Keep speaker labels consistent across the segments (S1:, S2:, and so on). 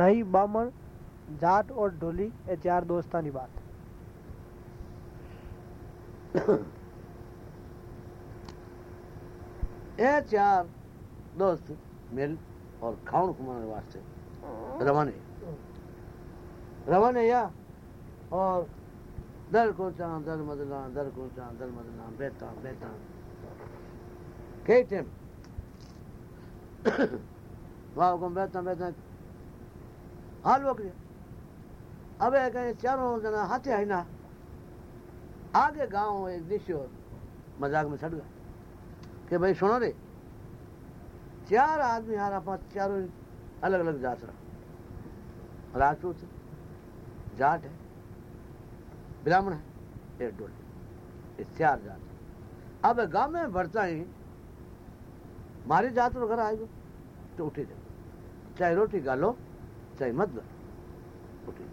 S1: बामण, जाट और डोली ये चार दोस्तां की बात।
S2: ये चार दोस्त मिल और खाउण घुमाने वास्ते रवाने। रवाने या? और दर को चां, दर मदना, दर को चां, दर मदना, बेता बेता। कई टाइम वाह को बेता बेता। हाल वक्रिया अबे कहीं, चारों जना हाथे है ना। आगे गाँव एक दिशो मज़ाक में सड़ गया कि भाई सुनो रे, चार आदमी हारा पाँच चारों अलग अलग जात रहा। राजपूत जाट है, ब्राह्मण है, एक डोले ये चार जात अब गाँव में बढ़ता ही, मारी जात घर आएगो तो उठी जाओ चाहे रोटी गालो मत गालो उठी।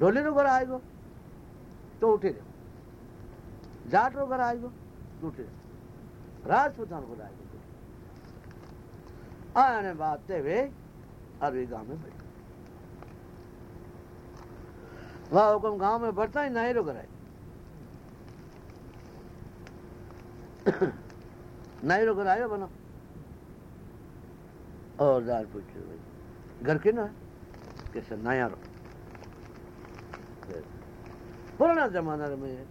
S2: डोली रो घर आएगो। तो उठी जाओ जाट रो घर आएगो। तो उठी जाओ राजपूतान को आएगो आने बातें वे अरबी गाँव में बैठे। वह, हुक्म गाँव में बढ़ता ही नहीं रुक रहे नहीं रुक रहा है बनो। और दाल पूछो, भाई, घर के ना कैसे नया पुराना जमाना में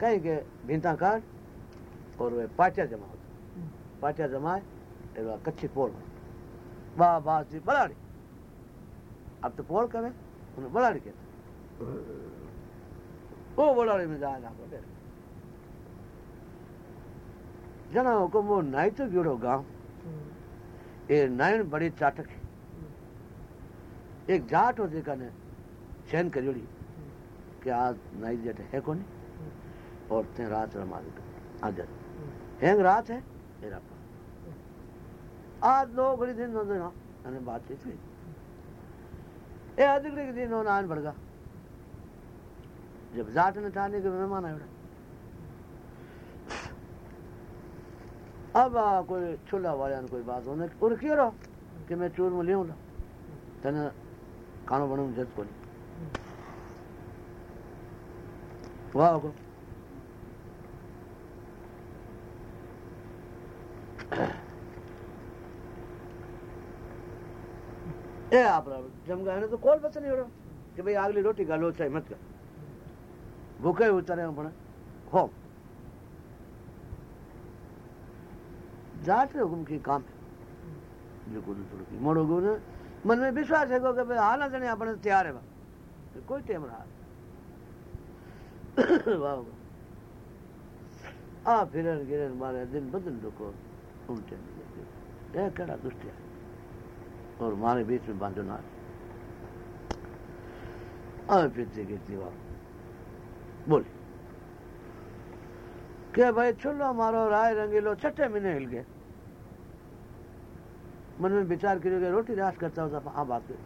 S2: कहीं के भिंता काट और वे पाचा जमा होता पाचा जमाए एवा कच्ची पोल वाह वाह जी बलाड़ी अब तो पोल करे उन्हें बलाड़ी कहते वो बलाड़ी में जाए ना बोले जना हुकुम वो नाई तो जुड़ो गाँव ये नाइन बड़ी चाटक एक जाट हो जेका ने चैन कर जोड़ी कि आज नाई जेट है कोनी और ते रात रमा आज हैंग रात है मेरा आज दो घड़ी दिन होते ना हुई। ए अधिकड़ी के दिन होना आन पड़गा जब जाट ने ठाने के मेहमान आए अब आ, कोई छुला वाला कोई बात होने और क्यों रहो कि मैं चूर में लियूं तने कानो बणो जज कोन्हे वाह होगो ए, आप जम गए ना तो कौन बस नहीं हो रहा भाई अगली रोटी गालो चाहे मत कर भूखे हम हो जाट हुकुम की काम जो गुरु मोड़ो गुरु मन में विश्वास है कि आना जाने अपने तो तैयार है तो कोई टेम रहा वाह आ फिरन गिरन मारे, दिन बदन रुको, उल्टे कड़ा दुष्ट है? और मारे बीच में बांधो ना। बोली के भाई छुलो मारो, राय रंगीलो, छठे महीने हिल गए। मन में विचार कर रोटी रास करता हो आप बात कर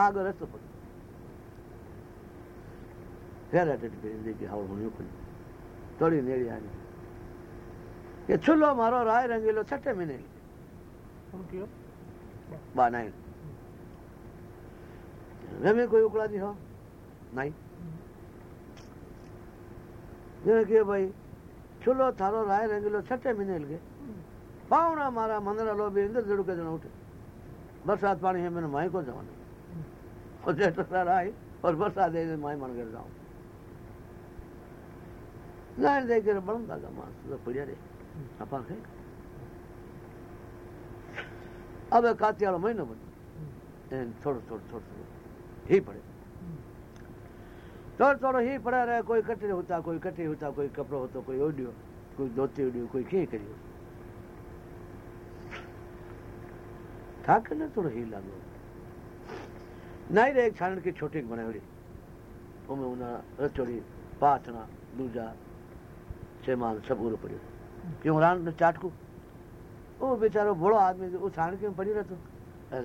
S2: आग रस तो पक फिर अटेट पे देखिए हाउ होने को थोड़ी नेड़ी आ गई ये छुलो मारो राय रंगेलो छठे में नहीं बनाए रमे कोई उकड़ा दी हो? नहीं हम्म। ये भाई छुलो थारो राय रंगेलो छठे में नहीं पावना मारा मंदरा लो भी इंदर जड़ू के जन उठे। बरसात पानी है, मैंने माई को जवाना और जेठ सार आई, और बरसात दे माई मन कर जाऊँ। लाइन देख कर बड़न दागा मास तो पड़िया रे अपा के अब काती वाला महीनो बन। थोड़ो थोड़ो थोड़ो थोड़ो ही पड़े। थोड़ा थोड़ा ही पड़ा रहे, कोई कटरे होता, कोई कटे होता, कोई कपड़ो होता, कोई ओडियो, कोई धोती ओडियो, कोई कीअं करियो ठाक न थोड़ो ही लागो। नहीं रे छानण की छोटी बनाई उनमें उन रचोड़ी पाठना दूजा सेमान सब उरो पड़ियो। क्यों रान चाटकू? वो बेचारो बड़ो आदमी वो छाण के पड़ी रहतो।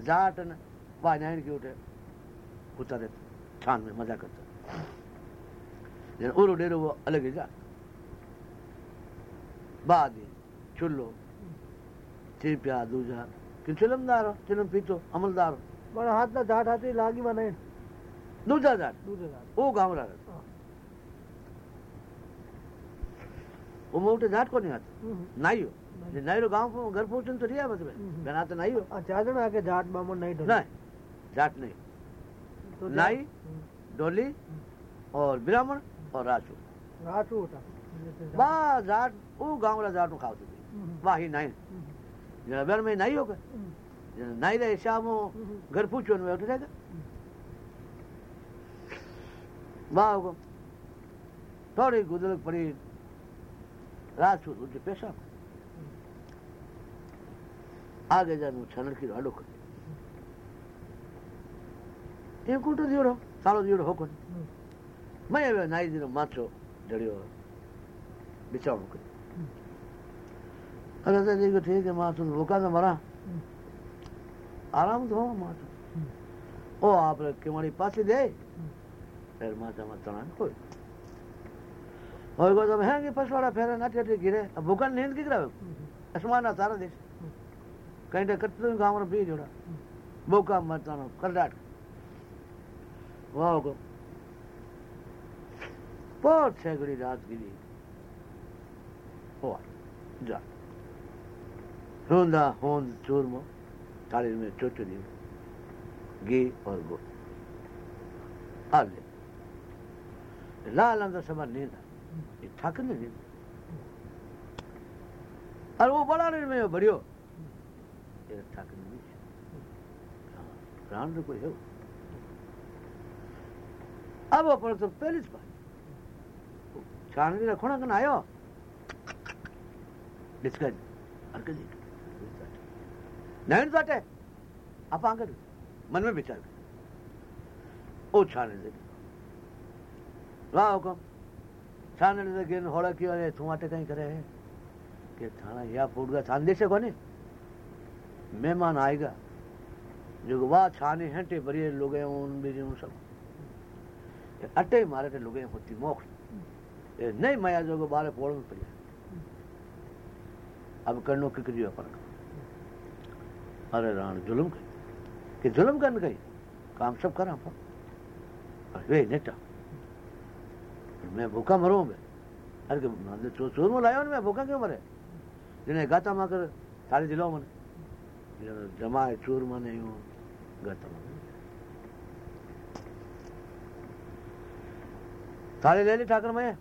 S2: जाट न बाजाइन के उठे, उतारे छान में मज़ा करता। जन उरो डेरो वो अलग ही जा बादी चुल्लो चिरपिया दूजा। कि चिलमदार हो चिलम पीतो अमलदार हो
S1: પણ હાથના ઝાટ હાથી લાગીમાં નહીં
S2: दूजा जाट
S1: દૂધે ઝાટ
S2: वो गाँव रहा
S1: हाँ।
S2: वो मोटे जाट को नहीं आता
S1: હમ.
S2: नाइयो
S1: नहीं।
S2: जे नाइरो गाँव को घर पहुंचन तो रिया मतलब
S1: हम्म।
S2: बना तो नाइयो
S1: આ ચાર જણા કે ઝાટ બામણ નહીં ઢોલે.
S2: नहीं जाट नहीं
S1: તો
S2: નાઈ?
S1: હમ.
S2: डोली और ब्राह्मण और राजू
S1: રાઠું હતા
S2: बा जाट वो गाँव रा जाट खावती थी
S1: હમ.
S2: वाही नाई
S1: હમ.
S2: जरा बर में नहीं होगा जरा नहीं रहे शाम
S1: हो
S2: घर पूछो में उठ जाएगा वाह होगा थोड़ी गुदरक पड़ी राजपूत उनके पेशा आगे जाने छनड़ की अड़ो कर ये कुटो दियो सालो दियो हो कोन मैं नाई दिनो माछो जड़ियो बिचारो कर कहते तो देखो ठीक है माँ तुम रोका तो मरा।
S1: हम्म।
S2: आराम तो दो माँ तुम।
S1: हम्म।
S2: ओ आप के मारी पासी दे।
S1: हम्म।
S2: फिर माँ से मत तनान कोई। और को तुम है कि पसवाड़ा फेरे ना टेटे गिरे अब भूखा नींद की ग्रह
S1: आसमान
S2: ना सारा देश। कहीं तो कट तुम गाँव में भी जोड़ा। भूखा मत तनान कर डाट वाह को बहुत सैकड़ी रात गिरी। हुआ जा। रोंदा होंद चूरमो थाली में चोचरी घी और आ लाल अंदर सब नींद। ये नहीं नींद और वो बड़ा नहीं में बढ़ियो ये नहीं प्राण कोई है अब पर तो पहली ज बात छानगी रखोना कन आयो डिस्कस हरकत नहीं जाटे आप आकर मन में विचार ओ छाने दे वाह हुकम छाने दे गिन होड़ा की अरे तू आटे कहीं करे है कि थाना या फूट गया छान दे से कोने मेहमान आएगा जो वाह छाने हंटे बड़े लोग हैं उन भी उन सब अटे मारे ते लोग होती मोक्ष नहीं माया जो बारे पोड़ में पड़ी अब करनो किक दियो अपन अरे राण, जुल्म कई कि जुल्म करने कई काम सब करा अपन और वे नेटा मैं भूखा मरूं मैं अरे कि मैं चो चोर में लाया मैं, भूखा क्यों मरे? जिन्हें गाता माकर थाली दिलाओ मने। जमाए चोर माने यूँ गाता माकर। थाली ले ली ठाकर मैं।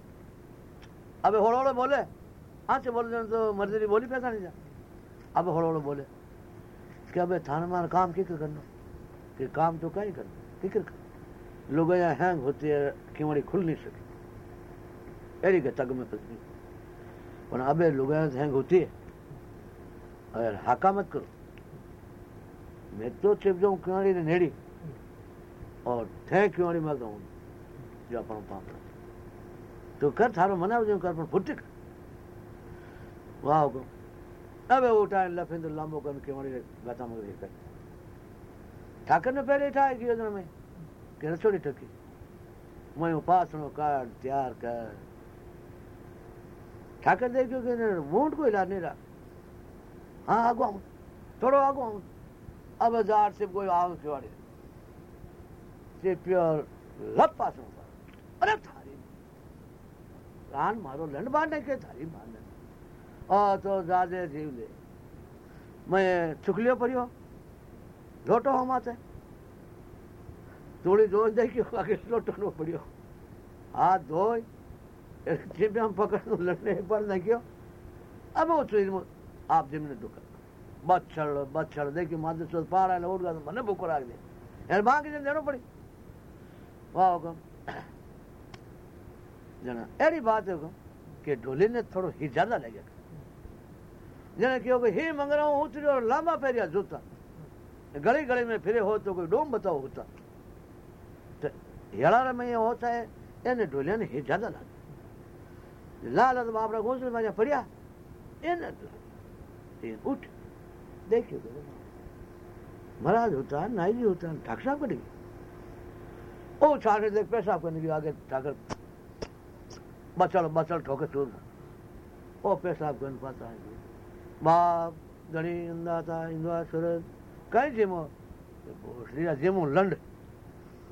S2: अबे होड़ो होड़ो बोले। हाँ से बोले तो मर्ज़ी बोली पैसा नहीं जा। अब होड़ो होड़ो बोले। कि अबे थाने मार काम किकर करना? कि काम तो कहीं करना? किकर कर लोग यहाँ हैंग होती है किवाड़ी खुल नहीं सके? एड़ी के तग में फंसनी पर अबे लोग हैंग होती है। अगर हाका मत करो। मैं तो छिप जाऊँ किवाड़ी ने नेड़ी और थे किवाड़ी में कहूँ जो अपन पाप तो कर थारो मना, जो कर पर फुट कर। वाह को अबे उठाए, लफे तो लांबो कर के वणी गाता मगर कर। ठाकर ने पहले ठाए की योजना में? के रसोड़ी ठकी। मैं उपासनो कर तैयार कर। ठाकर देखो कि ने वोट को इलाज नहीं रहा। हाँ आगो आऊँ। थोड़ो आगो आऊँ। अब हज़ार से कोई आऊँ खिवाड़ी से प्योर लप पासनो कर अरे थारी। प्राण मारो, लंड बांधने के थारी बांधने। मैं चुकलियो पड़ियो लोटो हम आते थोड़ी ज़ोर देखियो आगे लोटो नो पड़ियो हाथ धोई जिम हम पकड़ लो लड़ने पर देखियो अब वो चीज़ आप जिम ने दुखा। बच्छड़ बच्छड़ देखियो मादे सो पार आले उठ गया तो मने भूख राख दे। यार माँ के देनो पड़ी। वाह, हुकम। जना अहिड़ी बात है, हुकम, कि ढोली ने थोड़ो ही ज़्यादा लगे। जने कहो कि ही मंगराओ उतरियो लांबा पहिरिया जूता गली गली में फिरे हो तो कोई डोम बताओ होता तो हेड़ा में ये होता है એને ઢોલિયાને હે જ્યાદા લાગે લાલ તો આપણા ઘોંસડીમાં જ્યાં પડ્યા એને જ લાગે એ ઉઠ દેખ્યું તો महाराज होता है नाई जी होता है ठाकर साहब करेंगे ओ ठाकर देख पेशाब करने के आगे ठाकर बचल बचल ठोके चूर ओ पेशाब करने पाता है बाप ઘણી અંદાતા ઇન્દવા સુરત કઈ જેમો ભોસડીયા જેમો લંડ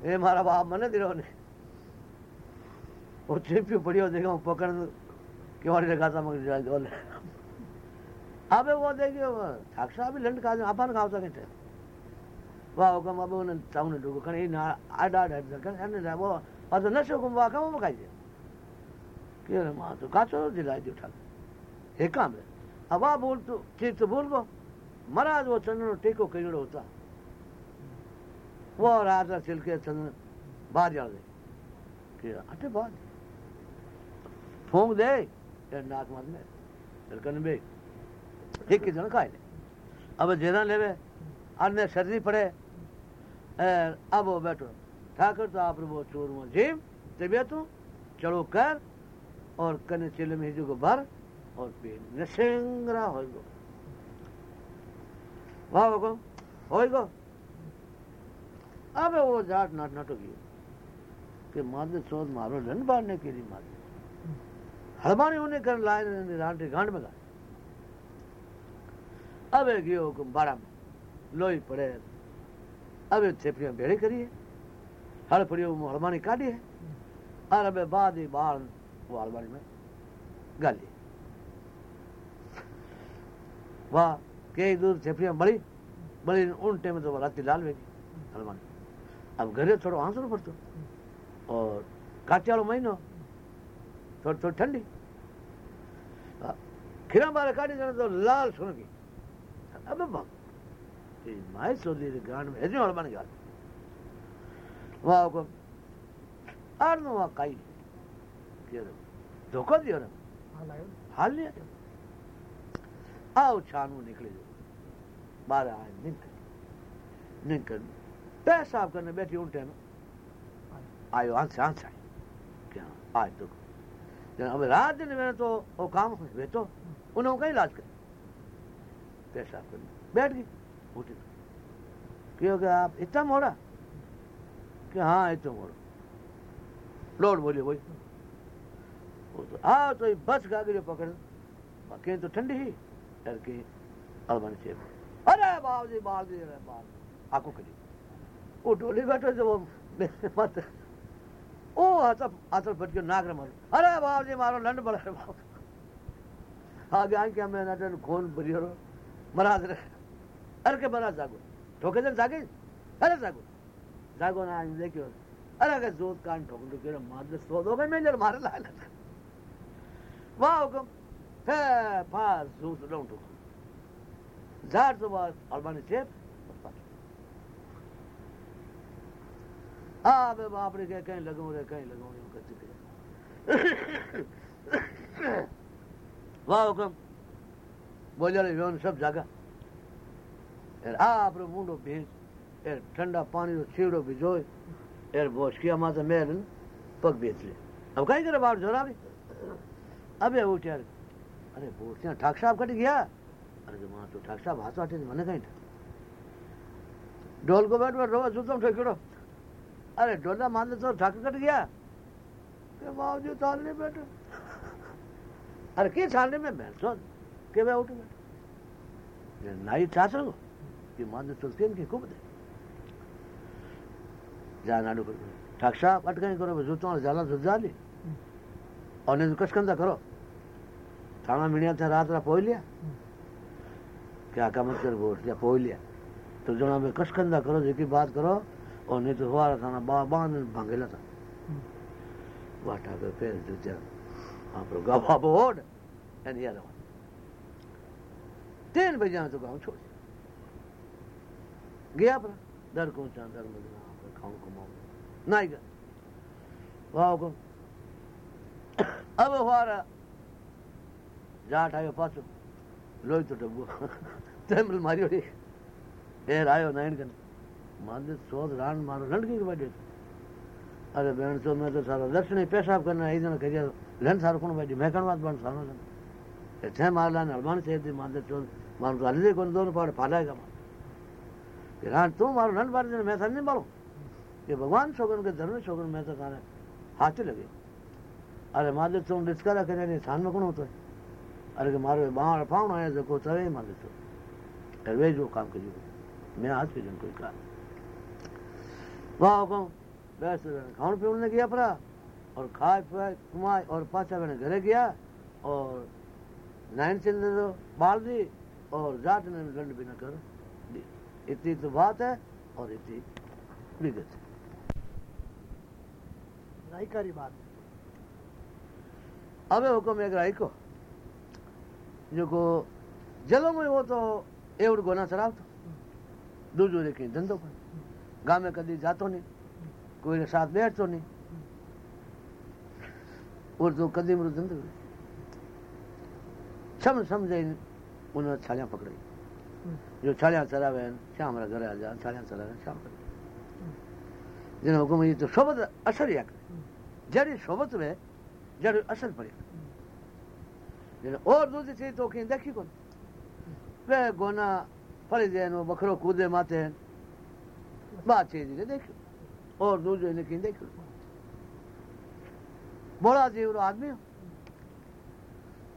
S2: એ મારા બાપ મને દીધો ને वो चेपियो पड़ियो देखो पकड़ केवाड़ी रे गाता मग जाए बोले अबे वो देखियो साक्षा भी लंड का अपन खावता के वाह कम अब उन टाउन डुगो कने ना आडा आडा कने ने वो और तो नशो को वाह कम खाई दे के रे मां तो काचो दिलाई दे उठा हे काम रे अब आ बोल तो ठीक तो बोल गो महाराज वो चंद्र टेको कईड़ो होता वो राजा छिलके चंद्र बाहर जा दे કે આટે બાદ ફોંગ દે એ નાક માં ને તલકન બે એક કે જણ ખાય હવે જેના લેવે આને શરદી પડે એ આબો બેઠો ઠાકર તો आप वो चोर में जीव तबियतू चलो कर और कने चिल में 얼핏 생라 वो जाट नट कि मादे मारो रन बांधने के लिए मादे हलमानी कर लाए गांड में लोई पड़े। अबे छेपड़ियाँ करिए हल पड़ियो हलमानी काटी है। और बाद ही बाल वो हलमानी में गाली। वह कई दूर छेफड़ियाँ बड़ी बड़ी उन टाइम में तो रात लाल वेगी हनुमान। अब घरे थोड़ो हाँसणो पड़तो। और काटियाड़ो महीनो थोड़ी थोड़ी ठंडी। खिरा बार काटी जाने तो लाल सुन की अब भाग माई सोधी गांड में हेजो हनुमान गाल वाह को आर नो वाह काई। के धोखो दियो
S1: ना हाल
S2: आयो हाल नहीं आयो। आओ छानू निकले जो बारह आए निंकन निंकन पैसा आप करने बैठे उन टाइम आयो आंसे आंसे आए क्या आज तो जब अब रात दिन में तो वो काम हुए वे तो उन्होंने कहीं लाज कर पैसा आप करने बैठ गई उठी क्यों क्या आप इतना मोड़ा कि हाँ इतना मोड़ा लोड बोलिए वही वो तो आओ तो ये बस गागरी पकड़ बाकी तो ठंडी ही डर के अलमानी से अरे बाप जी बाल जी अरे बाल आँखों करी वो डोली बैठो जो वो मत ओ आता आता फट के नाक मारो अरे बाप जी मारो लंड बड़ा बाप। आगे आके हमें नाटन खून भरियो रो महाराज रे अरे के महाराज जागो। ठोके जन जागे? अरे जागो। जागो ना आज देखियो। अरे के जोत कान ठोक दो, के मार दे सो दो के मैं जर मारे लाल वाह हुकम। Pe pa sus londuk. Zarzu was almanisip pat. Aabe baap re kahin lagaun re kahin lagaun yun करते करे वाह हुकम बोझल योन सब जागा एर आप रो मुंडो भेज एर ठंडा पानी रो छीड़ो भिजोए एर बोश किया माता मेल पग बेच ले अब कहीं करे बाप जोरा भी अबे उठ यार अरे बोलते हैं ठाक साहब कट गया? अरे माँ तो ठाक साहब हाथ आटे मने कहीं था। ढोल को बैठ बैठ, रोवा सुतम ठेकड़ो अरे ढोला मान तो ठाक कट गया? के माओ जो तालने बैठो। अरे के छाने में बैठ सो के मैं उठ बैठ। नाई चाचो कि मान तो सुन के खूब दे। जा नाडू ठाक साहब, अटकाई करो जुतों जाला जुत जाली और नहीं तो कशकंदा करो। थाना मिणिया थे, रात रा पोई लिया। क्या का मत कर बोल, लिया, पोई लिया। तो जना में कशकंदा करो, जेकी बात करो, और नहीं तो हुआ था ना, बा, बाँध भांगेला था। वाटा पे पैर जुत्या आप लोग गवा बोर्ड एंड यार तीन बजे तो गाँव छोड़ गया पर दर को चा दर में खाऊं को माऊं नहीं गया। वाह को अब हुआ जाट आयो पाछो, लोई तो डब्बो। तेमल मारियो रे एर आयो नाइन कन। मादे सोद रान मारो लड़की के बैठे अरे बहन सो मैं तो सारा दर्शन ही पेशाब करना है, इधर करिया लन सारो कौन बैठी मैं कौन बात बन सारो लन छह मार लाने हलमान से दी मादे मारो तो हल्ले कौन दोनों पाड़ फालाएगा मार कि रान तू मारो लन बार दिन, मैं नहीं मारो। कि भगवान शोगन के धर्म शोगन, मैं तो थाने हाथ लगे अरे मादे तुम डिस्करा करे नहीं थान में कौन होता है अरे कि मारो बाहर पाउन आया जो को तवे मादे तो फिर वे जो काम करियो मैं आज के दिन कोई काम वाह कहूँ बस खाण पीण ने गया परा और खाए पिए कमाए और पाचा मैंने घरे गया और नाइन चंद तो बाल दी और जाट ने दंड भी न कर दी इतनी तो बात है और इतनी विगत है
S1: રાઈકારી બાત
S2: હવે હુકમ એક રાખ્યો જેકો जेको जलम वो तो एवड़ गोना चढावतो दुजो जेके धंधो कोन गामे कधी जातो नाही। कोणी साथ बेठतो नाही। और तो जो कदीम रो धंधो सम समझे उन छालियाँ पकड़ी जो छालियाँ चरावे श्याम रा घर आ जा छालियाँ चरावे श्याम कर जिन हुकुम ये तो सोबत असर या जड़ी सोबत में जड़ी असर पड़े। और दूसरी चीज़ तो कहीं देखी कौन वे गोना पड़ी जाए नो बकरो कूदे माते हैं बात चीज़ ने देखो और दूसरे ने कहीं देखो बड़ा जीव आदमी हो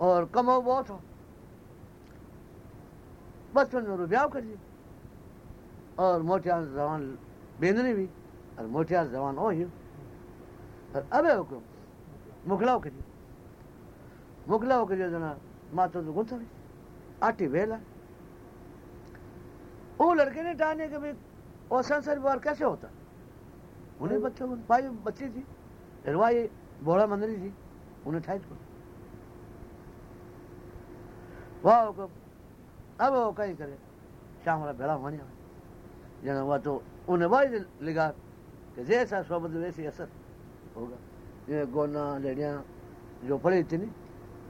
S2: और कमाओ बहुत हो बचपन में ब्याह कर दिए और मोटियार जवान बेंदनी भी और मोटियार जवान हो ही मुखलाओ करिए मुखलाओ करिए जना, माता तो गुंथा आटी वेला। वो लड़के ने जाने के भाई वो संसार व्यवहार कैसे होता? उन्हें बच्चों को, भाई, बच्ची थी रवाई बोड़ा मंदिरी थी, उन्हें ठाई को वाह हुकुम अब वो कहीं करे शाम वाला भेड़ा मानी जना हुआ तो उन्हें वही लिखा कि जैसा सोबत वैसी असर होगा। ये गोना, लेड़िया, जो पड़ी थी नहीं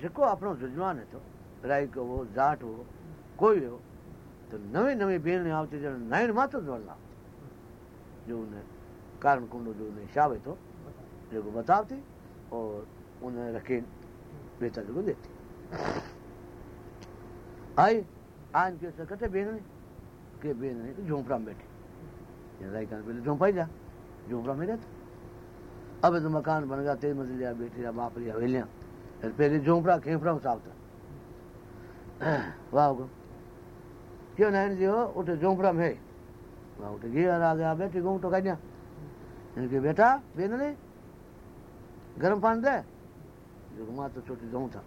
S2: जेको तो राई को हो जाट हो, कोई हो तो नवी नवी बेन आवती जो नाइन मात्र जोड़ ला जो उन्हें कारण कुंडो जो उन्हें शावे तो जो को बतावती और उन्हें रखे बेचा जो को देती आई आज के सकते बेन के बेन झोंपड़ा में बैठी। राई का पहले झोंपा जा झोंपड़ा में रहता। अब तो मकान बन गया तेज मंजिलिया बेटी बाप लिया हवेलियाँ पहले झोंपड़ा खेपड़ा उसावता वाह गो क्यों नारायण जी हो उठे झोंपड़ा में वाह उठे गया आ गया बेटी घूम तो कन्या इनके बेटा बेन ने गर्म पानी दे जो माँ तो छोटी जाऊँ था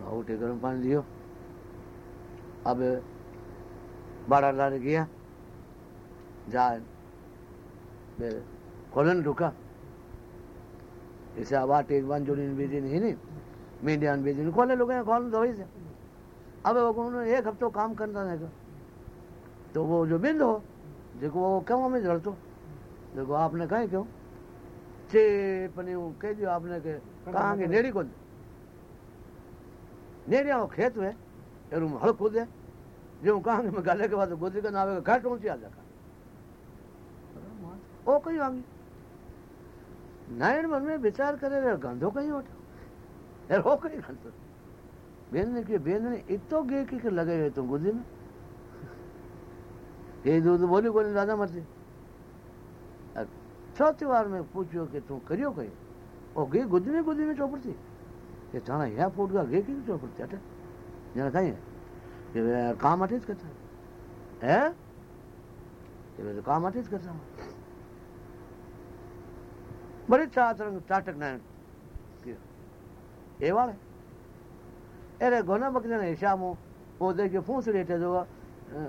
S2: वाह उठे गर्म पानी दियो अब बाड़ा लारे गया मेरे खोलन रुका इसे आवाज़ एक बार जोड़ी बेची नहीं नहीं। मीडिया बेची नहीं। खोले लोग खोल दो से। अब उन्होंने एक हफ्तो काम करना है तो। वो जो बिंद हो देखो वो क्यों में जड़ तो देखो आपने कहे क्यों? चे पनी वो कह दियो आपने के कहा कि नेड़ी को? नेड़िया वो खेत में एरू हल कूद है जो कहा मैं गाले के बाद गोदी का नावे का घाट ऊँची आ जाता ओ कहीं आगी? नारायण मन में विचार करे रे गंधो कहीं उठो। यार हो कहीं गंधो। बेन ने कि बेन ने इतो गे की लगे गए तुम गुदी में। ये दूध बोली बोली, दादा मरती चौथी बार में पूछो कि तू करियो कहीं? ओ गे गुदी में गुदी में चौपड़ती ये थाना या फूट का गे की चौपड़ती अटे जना कहीं है ये काम अटेच करता है। ये तो काम अटेच करता ए बकरे ने शामो, वो देखिए फूस लेटे जो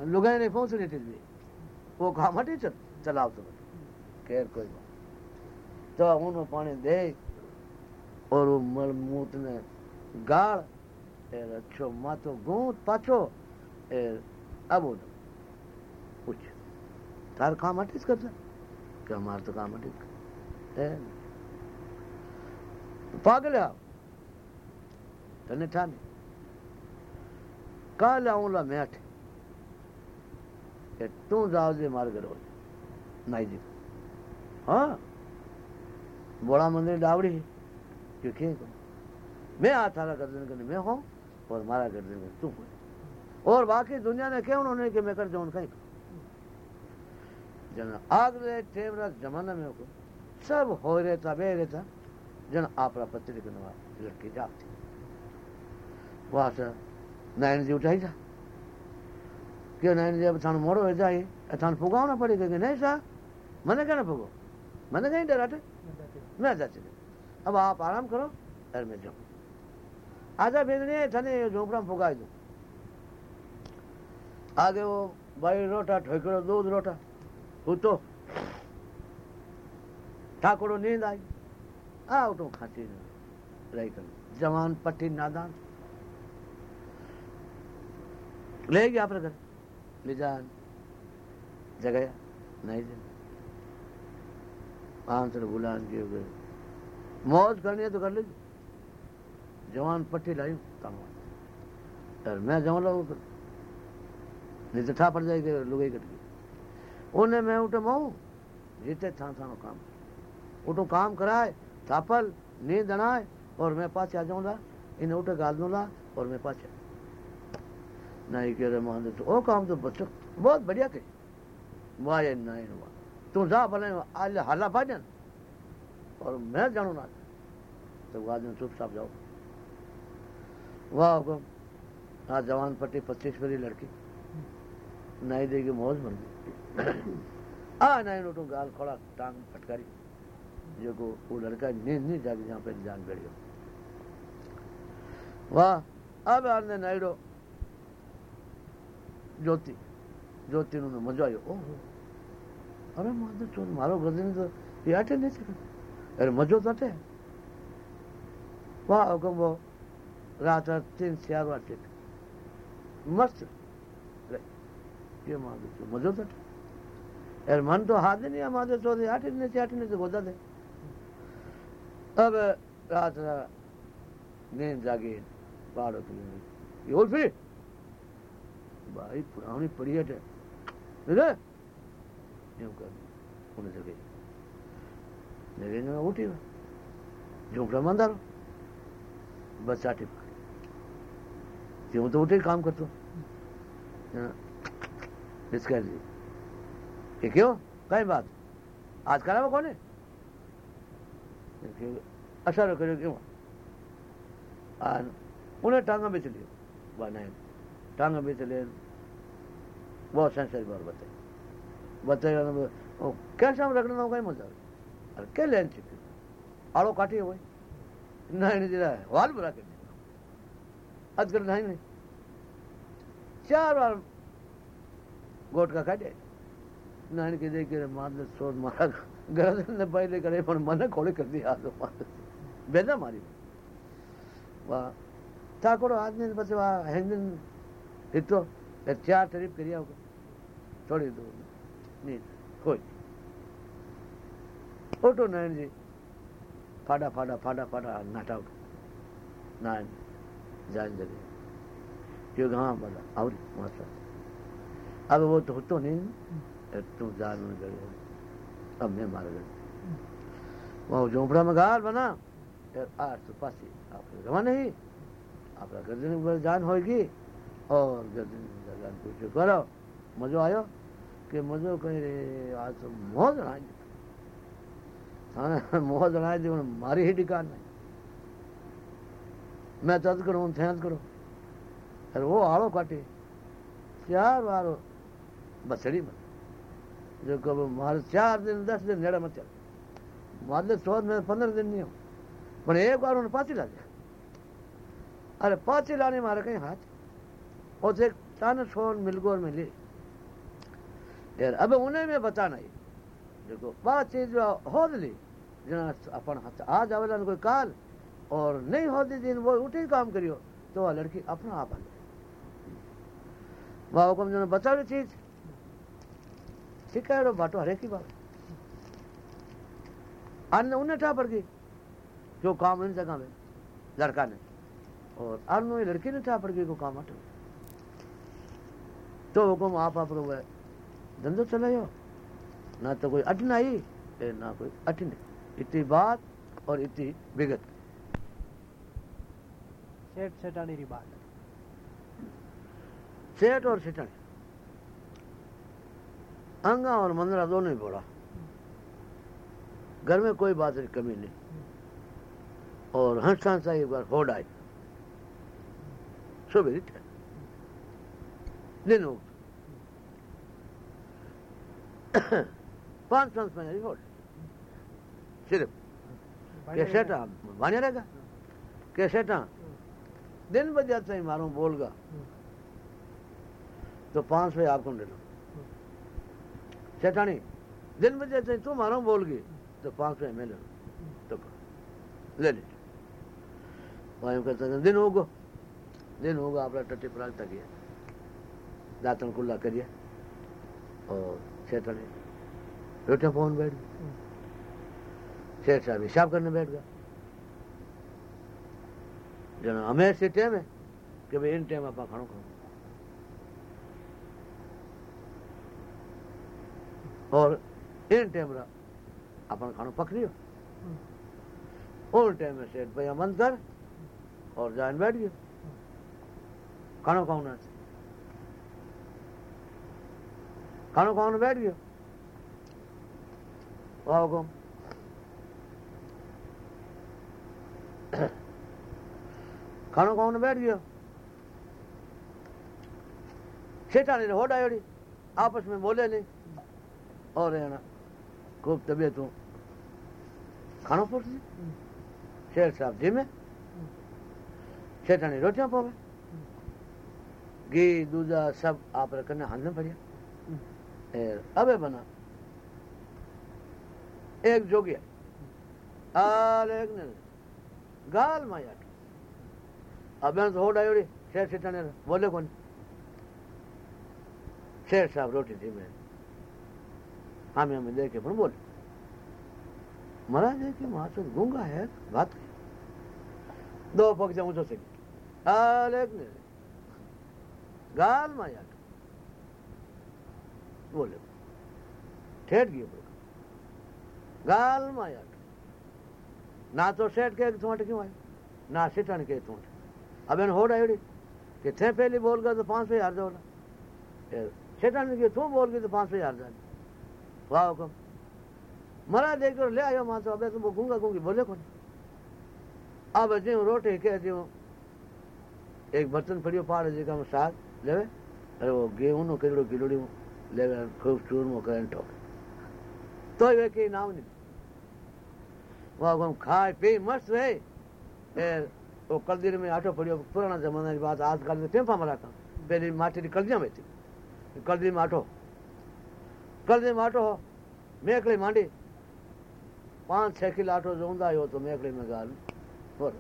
S2: लुगाई ने फूस लेटे भी वो काम चल चलाव तो खैर, कोई बात तो उन्होंने पानी दे, और वो मल मूत ने गाल एर अच्छो मातो गूंत पाछो एर अब पूछ, तार काम हटीस करता? क्या हमार तो काम हटीस पागल है आप। तने ठाने। का लाऊला मैं अठ के तू जाओजे मार करो नहीं जी। हाँ। बड़ा मंदिर डावड़ी क्यों क्यों मैं आ थारा गर्दन करने मैं हूँ और मारा गर्दन कर तू हो। और बाकी दुनिया ने क्या उन्होंने कि मैं कर जाऊँ कहीं जना रहे टेमरा जमाना में हो। सब हो रहे था, बह जन आप पत्र लड़के जाते वह नायन जी उठाई था। क्यों नायन जी, अब थान मोड़ो है जाए थान फुगाओ ना पड़ेगा नहीं सा मैंने क्या ना फुगो। मैंने कहीं डरा थे? मैं जा अब आप आराम करो, घर में जाओ। आजा फिर नहीं थाने झोपड़ा फुगा दो। आगे वो भाई रोटा, ठोकरो, दूध रोटा। हूँ ठाकुरो नींद आई। आ उठो खाती रही कर जवान पट्टी नादान। ले गया अपने घर। ले जा जगह नहीं दे पाँच सौ गुलाम किए गए मौज करनी है तो कर लीजिए। जवान पट्टी लाई काम यार मैं जमा लो तो नहीं तो ठा पड़ जाएगी, लुगाई कट गई। उन्हें मैं उठे माऊ। जीते था था काम। उठो काम कराए थापल नींद अनाए और मैं पाछे आ जाऊँगा। इन्हें उठे गाल दूँगा, और मैं पाछे नहीं कह रहे मान तो ओ काम तो बच्चों बहुत बढ़िया के वाह नहीं हुआ तू जा भले आज हाला भाजन और मैं जानू ना तो आदमी चुपचाप जाओ। वाह हुक्म हाँ जवान पट्टी पच्चीस वरी लड़की। नहीं देगी मौज बन गई। आ नहीं उठू गाल खोला, टांग फटकारी। जो वो लड़का नींद नहीं जागी जहाँ पर जान घड़ियो वाह, अब आने हाणे ज्योति ज्योति ने में मज़ो आयो ओ अरे माँ त चोर, मारो गज़नी तो इहा अटे न सघे अरे मज़ो त तो अटे वाह, हुकुम राति रात तीन चार सियारो अटे मस्तु। ये माँ त चओ मज़ो त तो अटे अरे मन तो हाथ नहीं है माँ तो चौधरी आठ नहीं से नहीं से गोदा दे अब रात नींद जागे पहाड़ों की नींद और फिर? भाई, पुरानी परियट है। उन्हें जगे जगे ना। उठी झोंकड़ा मंदा रहो। बच्चा टिप क्यों तो उठे, काम करते हाँ। इसका जी क्यों? कहीं बात। आज करा वो कौन है? देखिए असारो करियो आन उन टांग में चलियो। बनाए टांग में चले। बहुत संसारी बार बताए बताए कैसा हम रखने रखना कहीं मज़ा अरे, क्या लेन चुके आड़ो काटे हुए नहीं दिला है वाल बुरा कर अद कर नहीं नहीं। चार बार गोट का काटे। नहीं के देख के मार दे सोच मारा। ગરાધનને પહેલે કરે પણ મને ખોળે કરી દે આલો બેદા મારી વાહ ઠાકોર આજને પછી આ હેંગન હિતો એ ચાર ટ્રીપ કરી આવ છોડી દો નહીં કોઈ ઓટો નાયણજી ફાડા ફાડા ફાડા ફાડા નાટાવ નાયણ જાન જગે त्यो घाम वाला और माता अब वो तो, तो नहीं तू जान गए अब मैं मार गए। वहाँ झोंपड़ा में गाल बना, फिर आठ तो पासी आप रवा नहीं। आपका गर्दन पर जान होगी और गर्दन जान पूछो करो। मजो आयो कि मजो कहीं आज तो मोह जनाई हाँ मोह जनाई दी मारी ही ठिकान नहीं। मैं तद करूँ थे करो। अरे वो आड़ो काटे। चार बार? बसड़ी में। जो कब मारे चार दिन, दस दिन नेड़ा मत चल। मारे चौदह में पंद्रह दिन नहीं हो। पर एक बार उन्हें पाची ला दिया अरे पाची लाने मारे कहीं हाथ। और एक चान छोड़ मिलगोर में ले। यार, अब उन्हें में बताना ही। देखो बात चीज़ हो ली जना अपन हाथ आज आवेला कोई काल, और नहीं होती दिन वो उठे काम करियो तो वह लड़की अपना आप वह हुक्म जो बचावे चीज़ सिखाड़ो बाटो हरे की बात। अन्य उन्हें ठा पड़ गई जो काम इन जगह में लड़का ने। और अन्य ये लड़की ने ठा पड़ गई को काम हटो तो हुकुम आप आप वह धंधो चलायो ना तो कोई अटनाई ना कोई अटने। इतनी बात और इतनी विगत।
S1: सेठ सेठानी की बात।
S2: सेठ और सेठानी। अंगा और मंदरा दोनों ही बोला घर में कोई बात की कमी नहीं। और हंस हंस एक बार होड आई सुबह दिन हो पाँच पाँच महीने होड। सिर्फ़। के सेठा? बने रहेगा? के सेठा? दिन बजे ही मारू बोलगा। तो पाँच रुपये आपको ले लो सेठानी दिन बजे से तू मारो बोलगी तो पाँच रुपये मैं ले लो तो ले लीजिए वहीं कहते हैं दिन होगो। दिन होगा अपना टट्टी पराग तक दातन कुल्ला करिए। और सेठानी रोटियाँ फ़ोन बैठ गई सेठ साहब हिसाब करने बैठ गया जना हमें से टाइम है कि भाई इन टाइम आप खाणो खाओ। और इन टाइम रा अपन खानो पकड़ियो। उन टाइम में सेठ भैया मन कर और जान बैठ गयो खाना खानो खाने बैठ गयो वाह खाणो खाने बैठ गयो सेठानी ने होड़ आयोड़ी। आपस में बोले नहीं। और है ना खूब तबीयत हो। खाणो पड़ती शेर साहब धीमे सेठानी रोटियाँ पावे घी दूजा सब आप रखने हाथ में पड़िया अबे बना। एक जोगिया। आल एक ने गाल माया अबे तो होड़ आयोड़ी शेर सेठानी बोले कौन? शेर साहब रोटी थी मैं हमें हमें देखे पण बोले। महाराज है कि वहाँ तो गूँगा है, बात दो सही आलेक ने गए ना तो सेठ के ना सिटन के थोट अब इन होड़ पहले बोल गया तो पाँच सौ हज़ार दो सेठन के तू तो पाँच सौ वाह हुकुम। मरा देख ले आयो माँ तो अबे तो वो गूँगा गूँगी, बोले कौन? अब जी रोटी कह दी एक बर्तन पड़ियो पाड़ जी का साग लेवे अरे वो गेहूँ नो केड़ो किलोड़ी लेवे खूब चूरमो करे ठोक। तो वे के नाम नहीं। वाह हुकुम, खाए पी, मस्त वे। ए, वो कलदीर में आटो पड़ियो पुराना जमाना की बात आजकल में टेम्पा मरा का पहले माटी की कलजियाँ में थी। कलदी में आटो। कलदी में आटो हो मेकड़ी मांडी पांच छह किलो आटो जो हूंदा हो तो मेकड़ी में गाल और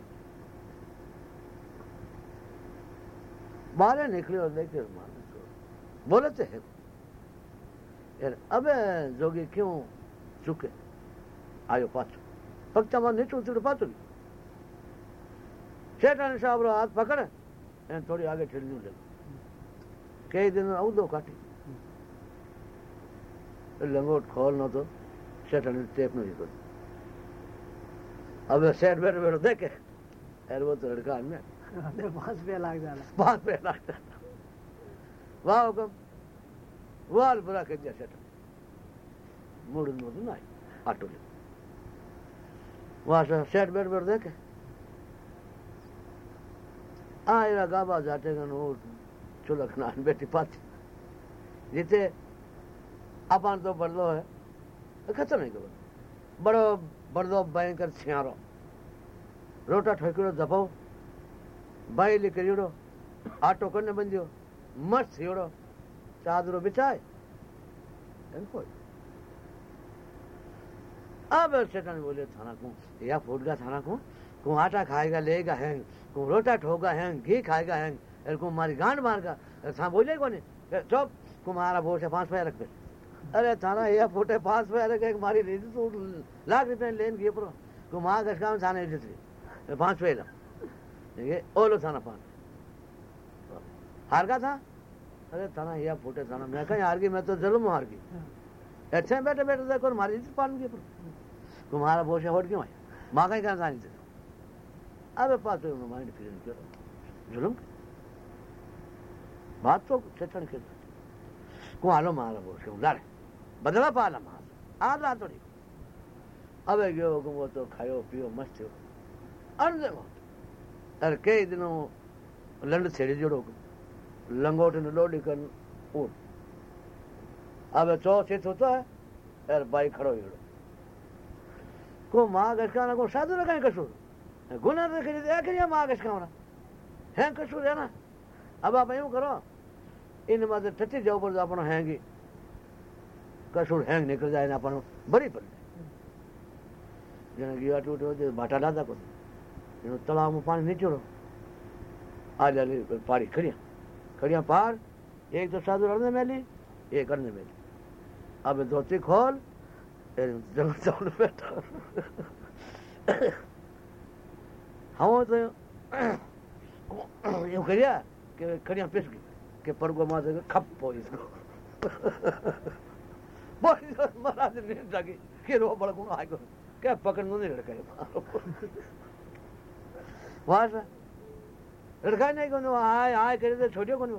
S2: बाहर निकलियो देखे बोले तो है यार अबे जोगी क्यों चुके आयो पाछो फक्त मां नीचो उतरो पाछो શેઠાણી સાહેબ હાથ પકડે એને થોડી આગે ઠેલ્યું લે કઈ દિન આવતો કાઢી लंगोट खोल न तो सेठ टेप नहीं कोई अब सेठ बैठ बैठ देखे अरे वो तो लड़का आदमी
S1: पाँच रुपया लाग जाना
S2: पाँच रुपया लाग जाना वाह हुकम वाल बुरा कर दिया सेठ मुड़ मुड़ तो ना ऑटो ले। वहाँ से सेठ बैठ बैठ देखे। आयरा गाबा जाते गन वो चुलक नान बेटी पाती। जिते अपन तो बड़लो है। खत्म नहीं करो बड़ो बड़ो भयंकर छियारो रोटा ठोकड़ो दबाओ। बाइली करियोड़ो आटो करने बंदियो। मस्त थियोड़ो चादरो बिछाए। अब सेठन बोले, थाना को या फूटगा थाना को को आटा खाएगा, लेगा हैंग? को रोटा ठोगा हैंग? घी खाएगा हैंग? को मारी गांड मारगा? था बोले कोने? चुप। को मारा बोल पाँच पैसा रख अरे थाना ये फूटे पाँच पैसा रख एक मारी रीति तो लाख रुपए लेन गए पर को माँ गशका में थाने जितरी पाँच पैसा ये ओलो थाना पाँच। हार का था? अरे थाना या फूटे थाना मैं कहीं हार गई मैं तो जुल्म हार गई। अच्छा बैठे बैठे देखो मारी इज़्ज़त पान की तुम्हारा बोशे होट क्यों है? माँ कहीं कहाँ जानी चाहिए अबे पास माइंड फिर जुल्म। बात तो चेतन के को हालो मारा बोशे उलारे। बदला पाला महाराज। आज रात थोड़ी। अब गयो घूमो तो खाओ पियो, मस्त हो अड़ देखो अरे कई दिनों लंड छेड़ी जोड़ो लंगोट ने लोडी कन उठ अब चौथे होता तो है, अरे बाई खड़ो हिड़ो को माँ गशका ना को साधु ना कहीं कसूर? गुना तो कहीं दे कहीं माँ गशका होना है कसूर है ना? अब आप यूँ करो इन मत टट्टी जाओ पर तो अपना हैंगी કશું હેંગ નીકળી જાય ને આપણને ભરી પડી જેને ગીવા ટૂટો ભાટા દાદા કરો એનું તળાવમાં પાણી નીચોડો આ લે પાડી ખડિયા ખડિયા પાર એક તો સાધુ રણને મેલી એક અણને મેલી હવે ધોતી ખોલ એ જંગલ ચાવડ બેઠા હા તો એવું કર્યા કે ખડિયા પીસ ગઈ કે પડગો માં ખપ્પો महाराज ने लॻे कहिड़ो बड़कुण आहे कोन कंहिं पकड़ंदो न हिड़काए वास हिड़काए न कोन हाणे हाणे करे त छोड़ियो कोन।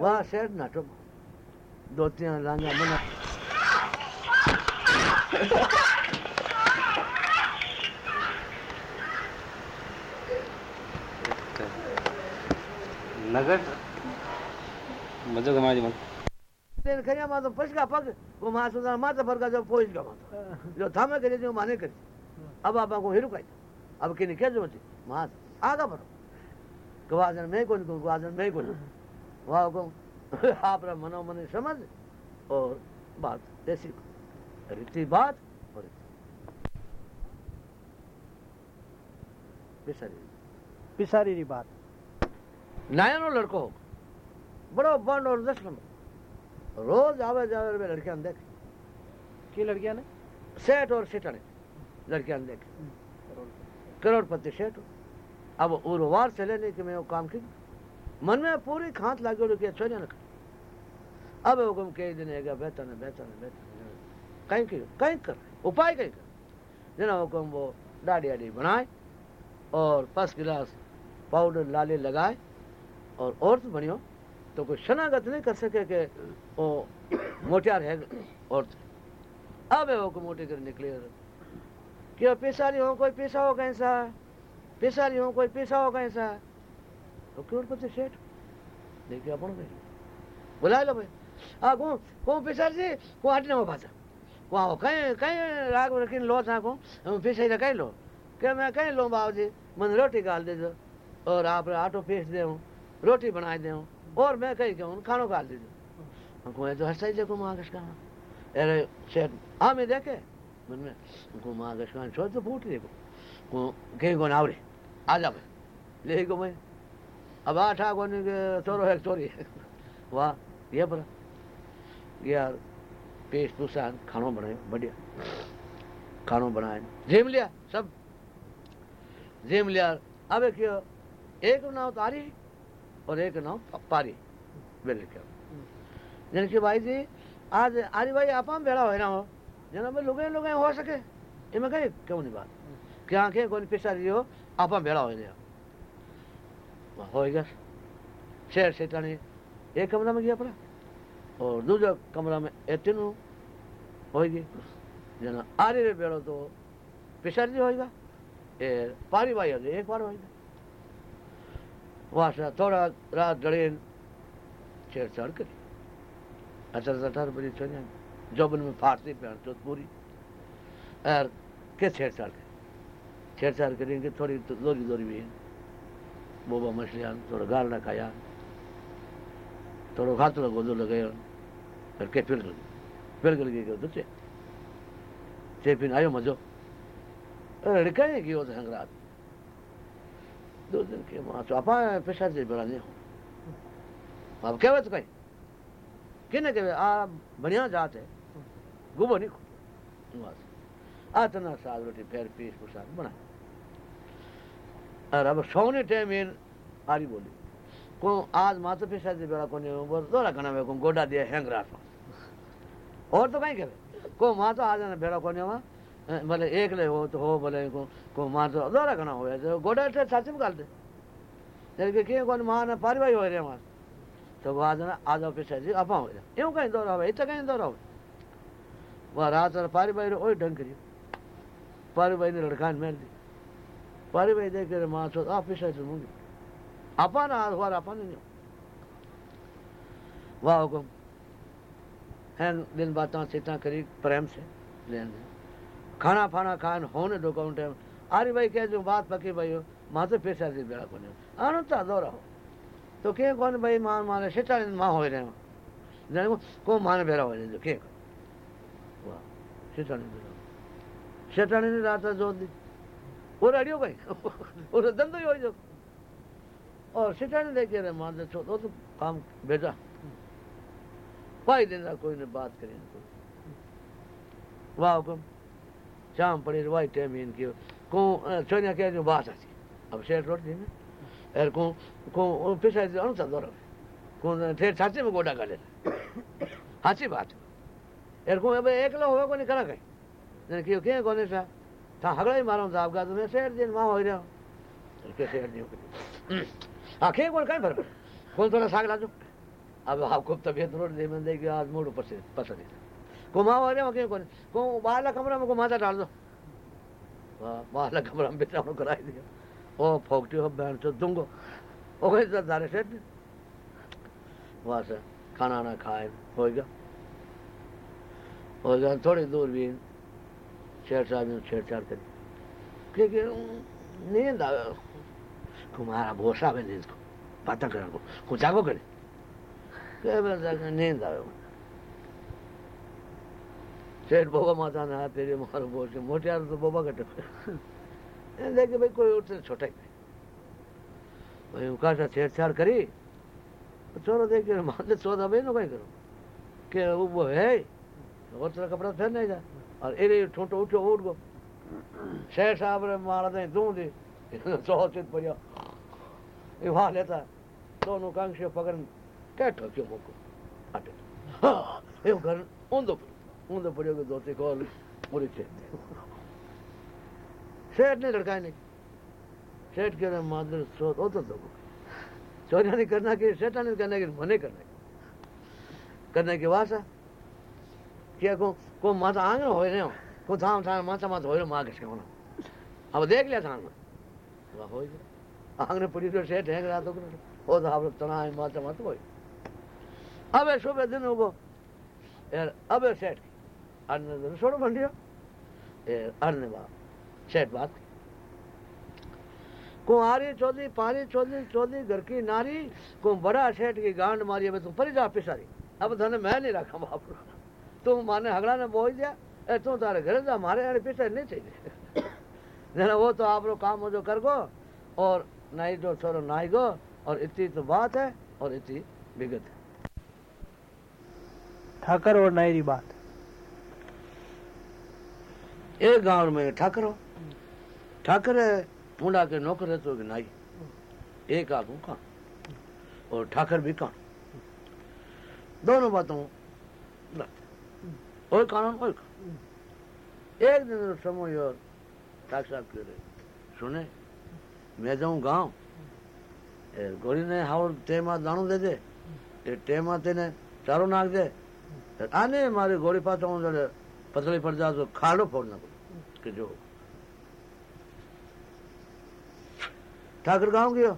S2: वाह, शहर नाटो दोतिया लांजा मना।
S3: नगर। मज़ो घुमाए तेन
S2: kanya मा तो फसका पग को मा so मा तो फरका जो पोइस pois मा जो jo tha जो माने jo अब आपा को हिरु काई अब किने क्या ज़रूरत मा आगा बढ़ो गवाजन मैं कोन को गवाजन मैं कोन वाओ को आप रे मनो मने समझ और बात जैसी रीति बात और पिसारी
S1: पिसारी री बात
S2: नायनो लड़को बड़ो बंड और दस नंबर रोज आवे जावे में लड़कियाँ देख।
S1: की लड़कियाँ ने?
S2: सेठ और सेठने लड़कियाँ देख। करोड़पति सेठ। अब उर्वार चले नहीं कि मैं वो काम की मन में पूरी खांत लागो कि छोड़िया न अब वो कम कई दिन गया बेहतर ने बेहतर ने बेहतर कहीं की कहीं कर उपाय कहीं कर। जना वो कम वो दाढ़ी आड़ी बनाए और फ़र्स्ट गिलास पाउडर लाले लगाए और औरत बनियो तो कोई शनागत नहीं कर सके कि वो मोटियार है। औरत अब वो को मोटे कर निकले कि पेशारी हो, कोई पैसा हो कैसा पेशारी हो, कोई पैसा हो कैसा तो क्यों करोड़पति सेठ देखिए अपन भाई बुला लो भाई। हाँ को को पेशारी जी? को हटने में भाषा को आओ कहीं कहीं राग रखी लो था को पैसा ही कहीं लो। क्या मैं कहीं लो बाबू जी मन रोटी गाल दे दो। और आप आटो पीस दे रोटी बना दे और मैं कहीं कहूँ खानो गाल दे दो। हमको तो हंसा ही देखो माँ का अरे सेठ हाँ मैं देखे। मन में उनको माँ का छोड़ तो फूट देखो। को कहीं को आवड़े आ जा भाई ले को मैं। अब आठ आ को चोरो है चोरी वाह, ये पर यार, पेश पुसान खानो बनाए, बढ़िया। खानो बनाए। जेम लिया, सब। जेम लिया। अब क्यों एक नाव तारी और एक नाम पारी बेले क्या जन के भाई जी, आज आरी भाई आप भेड़ा हो ना हो। जना में लुगाई लुगाई हो सके। इनमें कहीं क्यों नहीं बात? कि आँखें कोई पिसा रही हो, आप भेड़ा हो। नहीं हो गया शेर सेठानी एक कमरा में गया पड़ा। और दूसरा कमरा में ए तीनों हो गई। जना आरी रे भेड़ो तो पिसा जी होगा ए, पारी भाई एक बार होगा से थोड़ा रात डड़ेन छेड़छाड़ करी अठारह अठारह बजे चले जौबन में फाड़ती पैर तो पूरी और के छेड़छाड़ कर छेड़छाड़ करेंगे थोड़ी दोरी दोरी भी बोबा मछलियाँ थोड़ा गाल ना खाया थोड़ा हाथ लगो दो लगाया और के फिर गल फिर गल गई तो चे चे फिर आयो मजो अरे कहीं की हो संग्रात दो दिन के माँ तो आपा पेशा बड़ा नहीं हो। अब क्या बात कहीं? किने के आ बढ़िया जात है। गुबो नहीं बस। आ तना साग रोटी फेर पीस पुसाक बना और अब सोने टाइम इन आरी बोली। को आज मात्र पिछा जी बेड़ा कोनी बोल दोरा कना में गोडा दिए हैंग रात और तो कहीं करे को माँ तो आज ने बेड़ा कोनी भले एक ले हो तो हो, भले को को माँ तो दोरा कना हो तो गोडा से सच में गाल दे। जबकि के कोन माँ ने पारवाई हो रे माँ तो वो आज ना आज पिछा जी अपा हो जाए यूँ कहीं दोरा हो इतना कहीं दोरा हो वह रात और पारवाई रो ओई ढंग करी पारवाई ने लड़कान मेल दी। पारवाई देख के माँ तो आ पिछा जी मुंगी अपन हुआ अपन नहीं वाह हुकुम। हैं, दिन बातें सीटा करी, प्रेम से लेन देन। खाना फाना खान, होने कौन टाइम। भाई कह जो बात पकी भाई हो, माँ तो पैसा दी बेड़ा कोने आनो ता दो रहो। तो के कौन भाई माँ माने सीटा माँ हो रहे जने को माने बेड़ा हो? जो के वाह सीटा ने सीटा ने रात जो दी। वो रेडियो भाई वो धंधो ही जो और सिटाने देखे तो काम भेजा पाई दिन कोई ने बात वाह, हुकुम। शाम पड़ी वाई टाइम इनकी को। छोनिया कह जो बात आती अब शेर रोट दी में एर को को पिछा दे अनु चंदो रहे को ठेर छाचे में गोडा काटे हाची बात। एर को, अब एकला होवे को नहीं करा कहीं? ने कियो के कोने सा? था हगड़ा ही मारो, साहब का तो मैं शेर दिन माँ हो। रहा के शेर नहीं आखे कोण काय बरं कोण थोडा सांगला तू अब खूप तबियत रोड दे म्हणजे की आज मूड पसे पसंद कौन को कमरा में डाल दो। कमरा में दिया। ओ फोकटी हो, बहन तो दूंगो। ओ तो दारे खाना ना खाए थोड़ी दूर भी। छेड़छाड़ छेड़छाड़ करी। क्योंकि नींद तुम्हारा भोसा में नींद को पता कर को आगो करे? नींद आवे सेठ बाबा माता ने तेरे मारो बोल के मोटे यार तो बाबा कटे देखे भाई कोई उठे छोटा ही भाई उनका सा छेड़छाड़ करी तो चलो देख के मान चौदह भाई नो कहीं करो के वो है और तेरा कपड़ा नहीं जा और एरे ठोटो उठो उठ गो शेर साहब रे मारा दे दूँ दी सौ पड़िया ये वहाँ लेता दोनों कांक्ष पकड़ क्या ठोक्यो मोको अटे ये घर ऊंधो ऊंधो पड़ियो के दोते कॉल मुरी छे सेठ ने लड़का नहीं। सेठ के मादर सो तो तो दो चोरिया नहीं करना कि सेठा नहीं करना कि मने करना करने की वासा क्या को को माता आँगन होय ने को थाम थाम माता माता होय माँ के होना? अब देख लिया थाम वाह होय आँगन पड़ी तो सेठ है रात को ओ तो आप तना है माता माता होय अब सुबह दिन को यार, अब सेठ छोड़ो मंडियो चौधरी पारी चौधरी चौधरी घर की नारी, को बड़ा सेठ की गांड मारी, अब तू परी जा पिसारी। अब थाने मैं नहीं रखा बाप तू माने हगड़ा ने बोल दिया, ए, तू तारे घर जा मारे पिसा नहीं चाहिए। वो तो आप लोग काम हो जो कर गो, और नहीं तो छोरो नाई गो, और इतनी तो बात है, और इतनी विगत
S1: ठाकर और नायरी बात।
S2: एक गाँव में ठाकर हो ठाकर है मुंडा के नौकर है तो नाई एक आगू का और ठाकर भी कान दोनों बातों और कानून और एक दिन समय और ठाक साहब कह रहे सुने मैं जाऊँ गाँव गोरी ने हाउ टेमा दाणो दे दे टेमा तेने चारो नाक दे आने मारे गोरी पाता हूँ पतली पड़ जा तो खा लो फोड़ना पड़े कि जो ठाकर गाँव गयो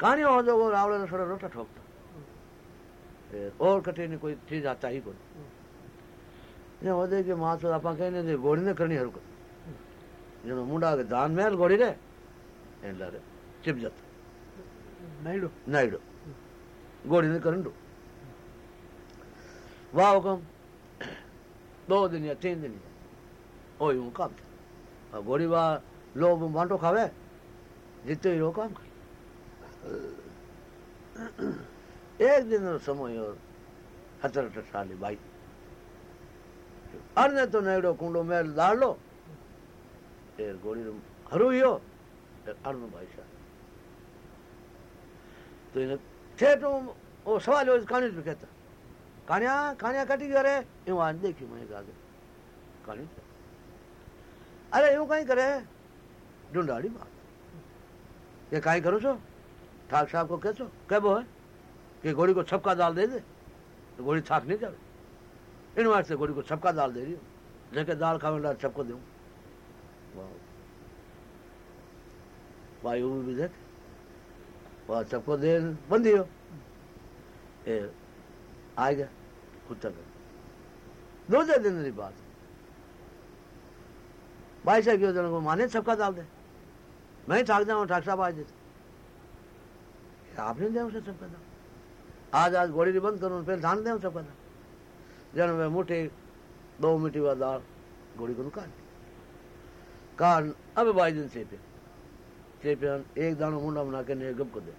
S2: कहानी हो जो वो रावड़े ने थोड़ा रोटा ठोकता। और कटे ने कोई चीज़ आता ही कोई। ये हो दे कि माँ तो आपा कहने दे गोड़ी ने करनी हरकत जनो मुंडा के दान मेल गोड़ी रे एंडा रे चिप जाता।
S1: नायडू
S2: नायडू गोड़ी ने करंडो वाह हुकम दो दिन या तीन दिन ओ यूँ काम था गोड़ी वाह लोग बांटो खावे जितने ही काम कर एक दिन समय और हतर हतर साली बाई अरने तो नेड़ो कुंडो मेल दाड़ लो एर गोड़ी हरु यो अड़नो भाई साहब तो इन ठेठ वो सवाल हो कहानी भी कहता कहानिया कहानिया कटी करे यूँ आज देखी मैं आगे कहानी अरे यूँ कहीं करे? ढूंढाड़ी बात। ये कहीं करो छो? ठाक साहब को कहो कह वो है कि घोड़ी को छपका दाल दे दे। तो घोड़ी थाक नहीं जावे इन वास्ते घोड़ी को छपका दाल दे रही हूँ। लेके दाल खावे ला छपको दूँ भाई, वो भी देख। वह सबको दे, बंदी हो ए आ गया कुत्ता कर दो चार दिन की बात। भाई साहब क्यों को माने सबका डाल दे। मैं ही ठाक जाऊँ, ठाक साहब आज देते आपने दिया उसे सबका दाल आज आज घोड़ी बंद करूँ, फिर धान दे सबका दाल जन में मुठे, दो मिट्टी वाला दाल, घोड़ी को निकाल कान अब भाई दिन से पे से पे एक दानो मुंडा बना के ने गप को दे।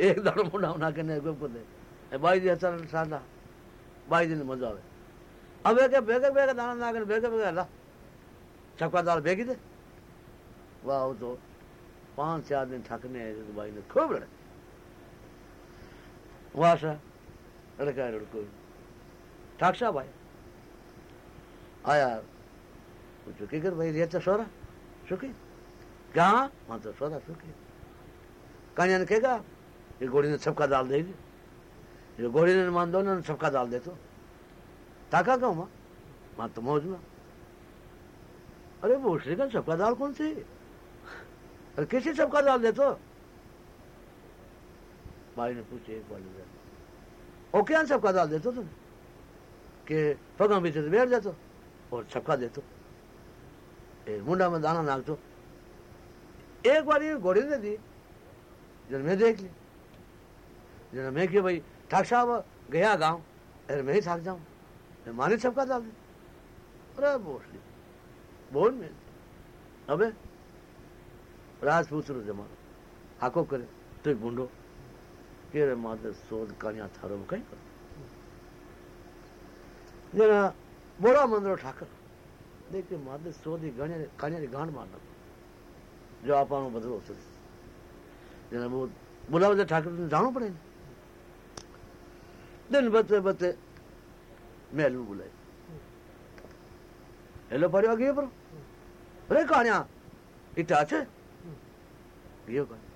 S2: एक दानो मुंडा बना के ने गप को दे। भाई जी अचल सादा। भाई दिन मज़ा आवे अब एक बेगे बेगे दाना ना के बेगे बेगे ला छक्का दाल बेगी दे वाह तो पाँच चार दिन थकने तो भाई ने खूब लड़े वाह सा लड़का लड़को ठाक साहब आया आया पूछो की कर भाई रेत तो सोरा सुखी क्या हाँ तो सोरा सुखी कन्या ने ये घोड़ी ने सबका मान दो ना सबका दाल दे तो ताका क्यों माँ माँ तो मौज में अरे भोसड़ी का सबका दाल कौन सी अरे किसी सबका दाल दे तो भाई ने पूछे एक बार ओ क्या सबका दाल दे तो तुम कि पगा बीच बैठ जातो और छक्का देतो ए मुंडा में दाना नाक तो एक बार ये घोड़ी ने दी जन मैं देख ली जन मैं कि भाई ठाक साहब, गया गाँव, अरे मैं ही थाक जाऊँ। माने सबका डाल अरे बोसली बोल में अबे राजपूत नो जमानो हाको करे तो गुंडो। के रे माते सोद कानिया थारो कहीं कर? जना बोरा मंदरो ठाकर। देख के माते सोदी गणे कानिया री गांड मारना जो आपानो बदलो सो जना वो बुलावे ठाकर जानो पड़े दिन बते बते मेल में बुलाए हेलो पर आ गए पर अरे कान्या इटा छे गयो कहानी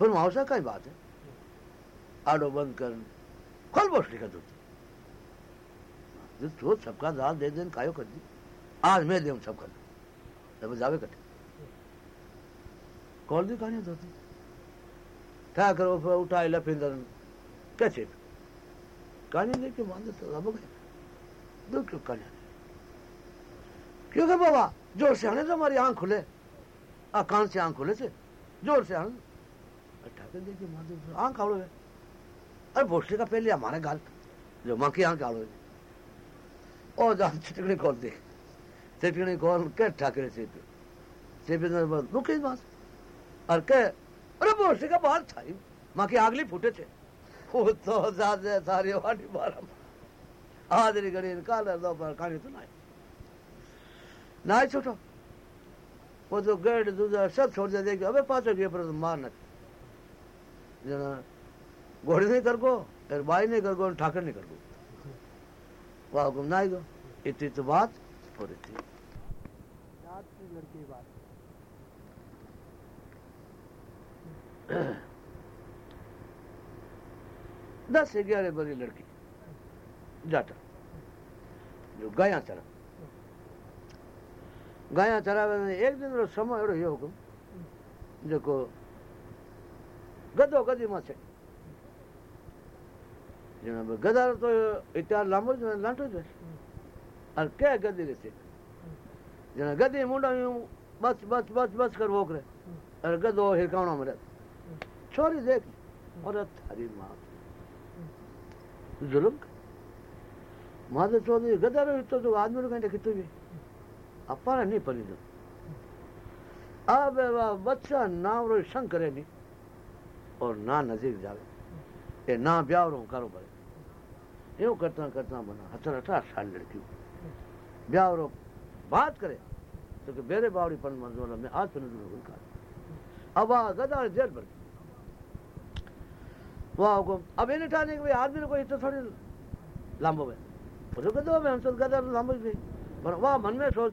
S2: पर मौसा काई बात है आडो बंद कर खोल बस लिखा दो जो तो सबका दाल दे देन कायो कर दी आज मैं दे सबका तब जावे कट कॉल दी कहानी दो थी क्या करो उठा इला फिर कैसे कहानी लेके मान तो अब गए। दो क्यों कहानी क्योंकि बाबा? ज़ोर से आने तो हमारी आँख खुले। आ, कान से आँख खुले से। ज़ोर से आने ठाकर देखिए मान तो आँख आवड़ो है। अरे भोसले का पहले हमारे गाल। जो माँ की आँख आड़ो है। ओ, जान चिटकनी खोल दे चिटकनी खोल के ठाकरे से पे से पे इस बात और के अरे भोसले का बाल था माँ की आगली फूटे थे। वो तो ज़्यादा सारी वाली बारह आज री घड़ी काल दो पर कहानी तो नहीं नहीं छोटो। वो तो गेट दूसरा सब छोड़ दे देखे अबे पाँच गए पर मार न जना घोड़े नहीं कर गो फिर बाई नहीं कर गो ठाकर नहीं कर गो वाह गुम ना गो। इतनी तो बात पूरी थी।
S1: जात की लड़की बात।
S2: दस ग्यारह बड़ी लड़की। जाटा जो गाया चरा। गाया चरावे एक दिन रो समय एड़ो यो हुकुम। जेको गदो गदी में छे। जनाब गदार तो इतना लांबो लांटो जो और क्या गदी रे से जना गदी मुंडा यूँ बस बस बस बस कर वोकरे और गदो हिरकावणो मरे छोरी देख और थारी माँ। जुल्म? ಮಾದ ಚೋದು ಗದರ ಇರ್ತದ್ದು ಆದ್ನೂರು ಗಂಟೆ ಕಿತ್ತುವಿ ಅಪ್ಪನ ನೀ ಪಲಿದು ಆ ಬೇವ ಬಚ್ಚ ನಾವ್ರು ಶಂಕರೆ ನೀ और ना नजीक जावे। ये ना ब्याह रो करो बड़े यूँ करता करता बना हसर अठा साल लड़की ब्याह रो बात करे तो कि बेरे बावड़ी पन मंजोला में आज पन जुलून कर अब आ गदार जेल भर वाह हुकुम अब इन ठाने के भाई आदमी को इतना थोड़ी लांबो है। पर दो में हम सब कहते लांबो ही पर वाह मन में सोच